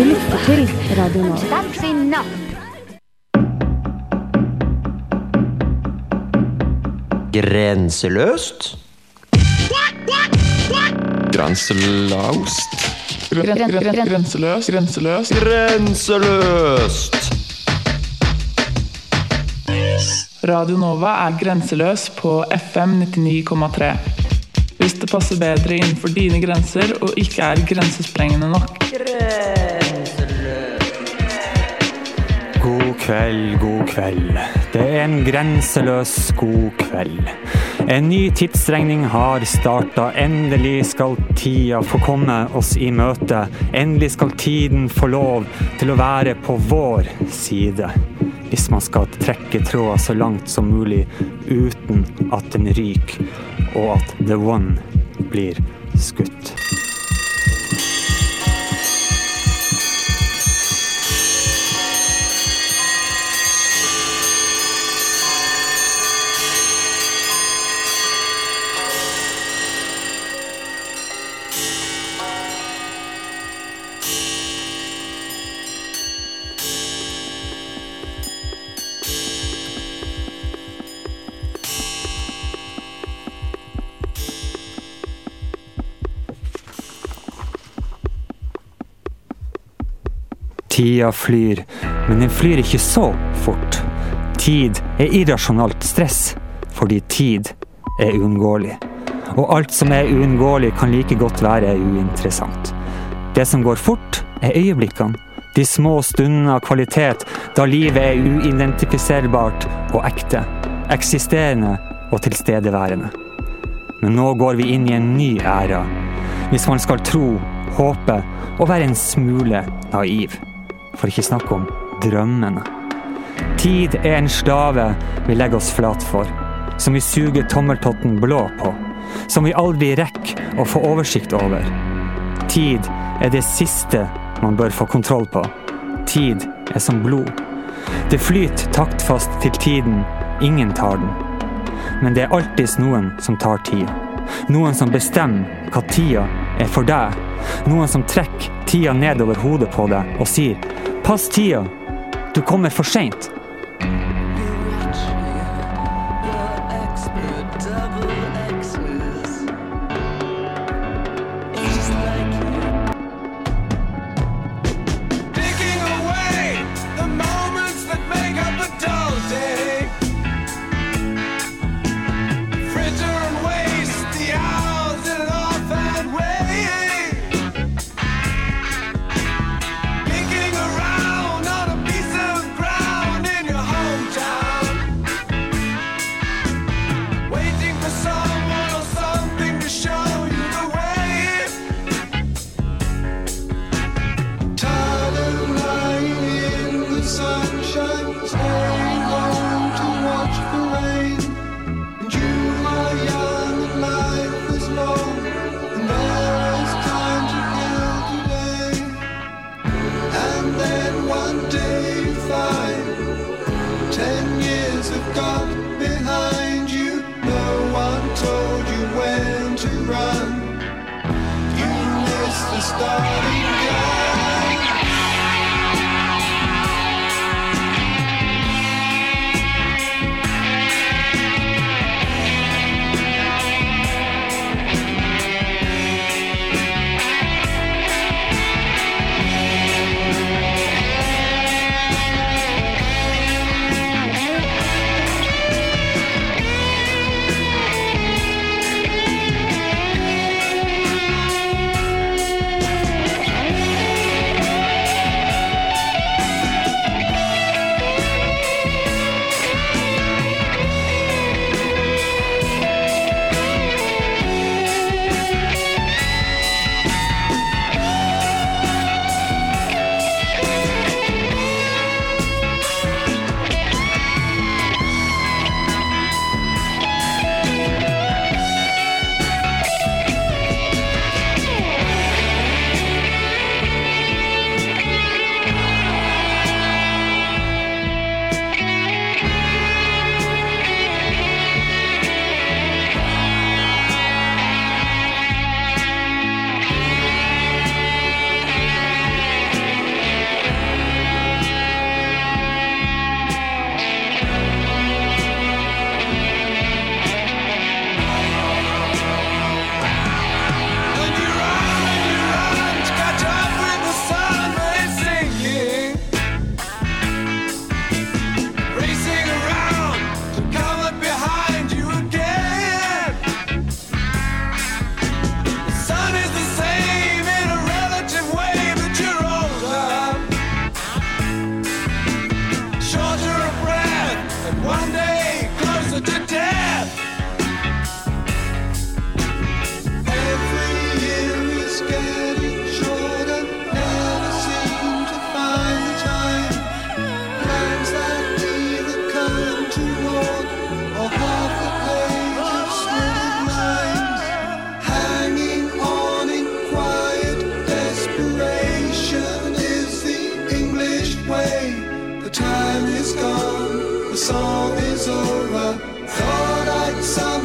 Du lytter til Radio Nova. That's enough. Grenseløst. Grenselaust. Gren, gren, gren, grenseløs, grenseløs. Grenseløst. Radio Nova er grenseløs på FM 99,3. Hvis det passer bedre innenfor dine grenser og ikke er grensesprengende nok. Kveld, god kveld. Det er en grenseløs god kveld. En ny tidsregning har starta. Endelig skal tida få komme oss i møte. Endelig skal tiden få lov til å være på vår side. Hvis man skal trekke tråda så langt som mulig uten at den ryker, og at the one blir skutt. Tida flyr, men den flyr ikke så fort. Tid er irrasjonalt stress, fordi tid er uunngåelig. Og alt som er uunngåelig, kan like godt være uinteressant. Det som går fort, er øyeblikkene. De små stundene av kvalitet da livet er uidentifiserbart og ekte. Eksisterende og tilstedeværende. Men nå går vi inn i en ny æra. Hvis man skal tro, håpe og være en smule naiv. For ikke snakke om drømmene. Tid er en slave vi legger oss flat for. Som vi suger tommeltotten blå på. Som vi aldri rekker å få oversikt over. Tid er det siste man bør få kontroll på. Tid er som blod. Det flyter taktfast til tiden. Ingen tar den. Men det er alltids noen som tar tida. Noen som bestemmer hva tida er for deg. Noen som trekker tida nedover hodet på deg og sier 'pass tida', du kommer for seint. To run. You missed the starting years or I thought I'd somehow.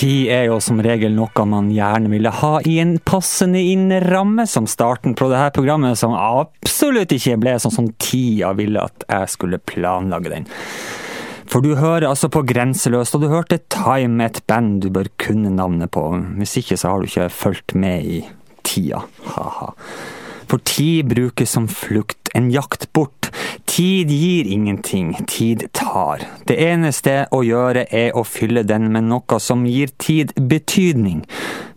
Tid er jo som regel noe man gjerne ville ha i en passende innramme, som starten på dette programmet, som absolutt ikke ble sånn som tida ville at jeg skulle planlage den. For du hører altså på Grenseløst, og du hørte Time, et band du bør kunne navnet på. Hvis ikke så har du ikke fulgt med i tida. Ha-ha. For tid brukes som flukt, en jakt bort. Tid gir ingenting, tid tar. Det eneste å gjøre er å fylle den med noe som gir tid betydning.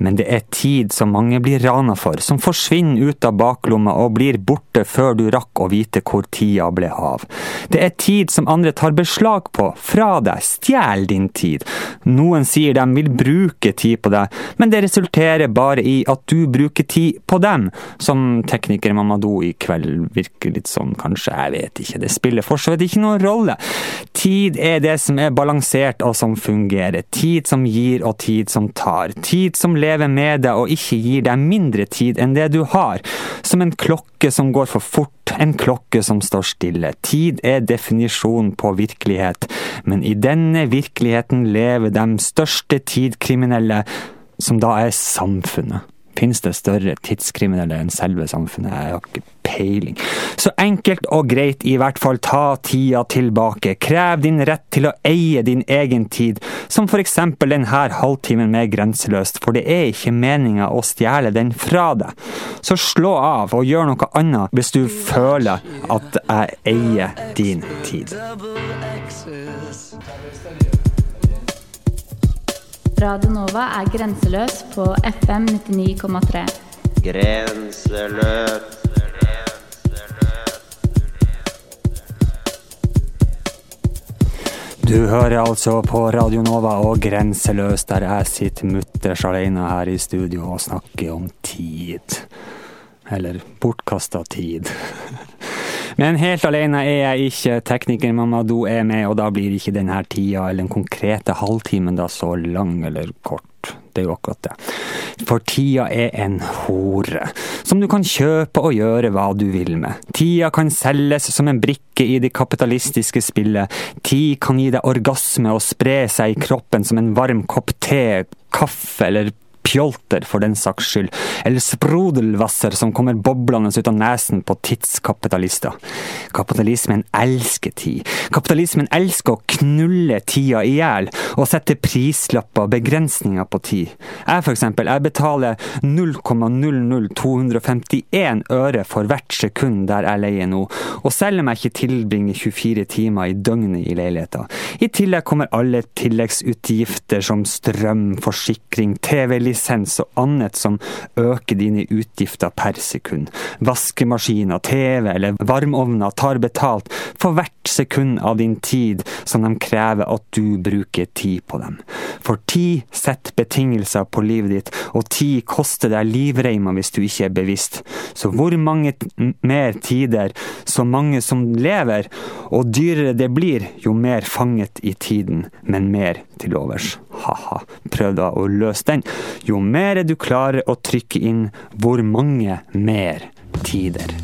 Men det er tid som mange blir rana for, som forsvinner ut av baklomma og blir borte før du rakk å vite hvor tida ble av. Det er tid som andre tar beslag på, fra deg, stjel din tid. Noen sier de vil bruke tid på deg, men det resulterer bare i at du bruker tid på dem, som tekniker Mamadou i kveld virker litt sånn, kanskje, jeg vet ikke, det spiller for så vidt ikke noen rolle. Tid er det som er balansert og som fungerer, tid som gir og tid som tar, tid som lever med deg og ikke gir deg mindre tid enn det du har, som en klokke som går for fort, en klokke som står stille. Tid er definisjonen på virkelighet, men i denne virkeligheten lever de største tidkriminelle, som da er samfunnet. Finnes det større tidskriminelle enn selve samfunnet? Jeg har ikke peiling. Så enkelt og greit, i hvert fall ta tida tilbake. Krev din rett til å eie din egen tid, som for eksempel denne halvtimen med Grenseløst, for det er ikke meninga å stjele den fra deg. Så slå av og gjør noe annet hvis du føler at jeg eier din tid. Radio Nova er grenseløs på FM 99,3. Grenseløs. Du hører altså på Radio Nova og Grenseløs, der jeg sitter mutters alene her i studio og snakker om tid. Eller bortkasta tid. Men helt alene er jeg ikke. Tekniker Mamadou er med, og da blir ikke denne tida eller den konkrete halvtimen da så lang eller kort. Det er jo akkurat det. For tida er en hore, som du kan kjøpe og gjøre hva du vil med. Tida kan selges som en brikke i det kapitalistiske spillet. Tid kan gi deg orgasme og spre seg i kroppen som en varm kopp te, kaffe eller pjolter for den saks skyld, eller sprodelvasser som kommer boblende ut av nesen på tidskapitalister. Kapitalismen elsker tid. Kapitalismen elsker å knulle tida i hjel, og sette prislapper og begrensninger på tid. Jeg for eksempel, jeg betaler 0,00251 øre for hvert sekund der jeg leier nå, og selv om jeg ikke tilbringer 24 timer i døgnet i leiligheten. I tillegg kommer alle tilleggsutgifter som strøm, forsikring, TV-lisens og annet som øker dine utgifter per sekund. Vaskemaskiner, TV eller varmeovner tar betalt for hvert sekund av din tid som de krever at du bruker tid på dem. For tid setter betingelser på livet ditt, og tid koster deg livreima hvis du ikke er bevisst. Så hvor mange mer tider, så mange som lever, og dyrere det blir, jo mer fanget i tiden, men mer til overs. Ha-ha, prøv da å løse den. Jo mer du klarer å trykke inn, hvor mange mer tider.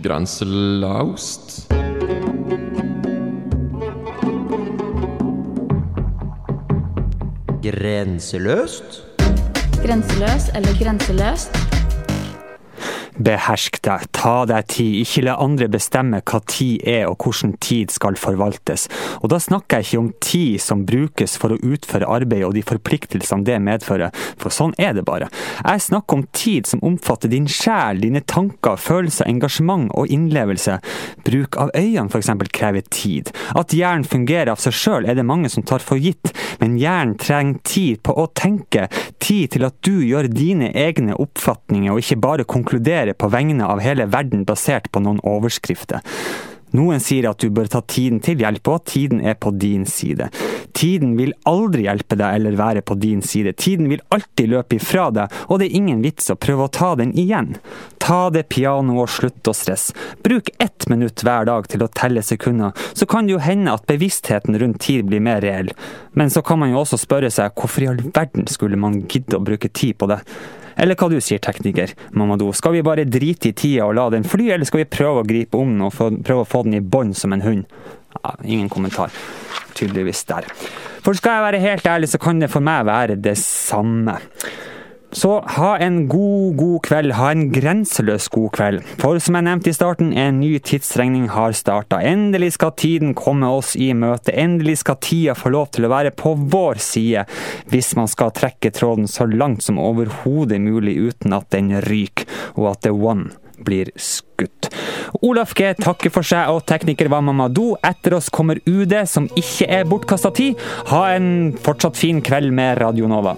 Grenselaust. Grenseløst. Grenseløs eller grenseløst. Behersk deg, ta deg tid, ikke la andre bestemme hva tid er og hvordan tid skal forvaltes. Og da snakker jeg ikke om tid som brukes for å utføre arbeid og de forpliktelsene det medfører, for sånn er det bare. Jeg snakker om tid som omfatter din sjel, dine tanker, følelser, engasjement og innlevelse. Bruk av øynene f.eks. krever tid. At hjernen fungerer av seg sjøl er det mange som tar for gitt, men hjernen trenger tid på å tenke, tid til at du gjør dine egne oppfatninger og ikke bare konkluderer på vegne av hele verden basert på noen overskrifter. Noen sier at du bør ta tiden til hjelp, og at tiden er på din side. Tiden vil aldri hjelpe deg eller være på din side. Tiden vil alltid løpe ifra deg, og det er ingen vits å prøve å ta den igjen. Ta det pianoet og slutt å stresse. Bruk ett minutt hver dag til å telle sekunder, så kan det jo hende at bevisstheten rundt tid blir mer reell. Men så kan man jo også spørre seg hvorfor i all verden skulle man gidde å bruke tid på det? Eller hva du sier, tekniker Mamadou. Skal vi bare drite i tida og la den fly, eller skal vi prøve å gripe om den og få, prøve å få den i bånd som en hund? Ja, ingen kommentar. Tydeligvis der. For skal jeg være helt ærlig, så kan det for meg være det samme. Så ha en god, god kveld. Ha en grenseløs god kveld. For som jeg nevnte i starten, en ny tidsregning har starta. Endelig skal tiden komme oss i møte. Endelig skal tida få lov til å være på vår side, hvis man skal trekke tråden så langt som overhodet mulig uten at den ryker, og at the one blir skutt. Olaf G takker for seg, og tekniker var Mamadou. Etter oss kommer UD, som ikke er bortkasta tid. Ha en fortsatt fin kveld med Radio Nova.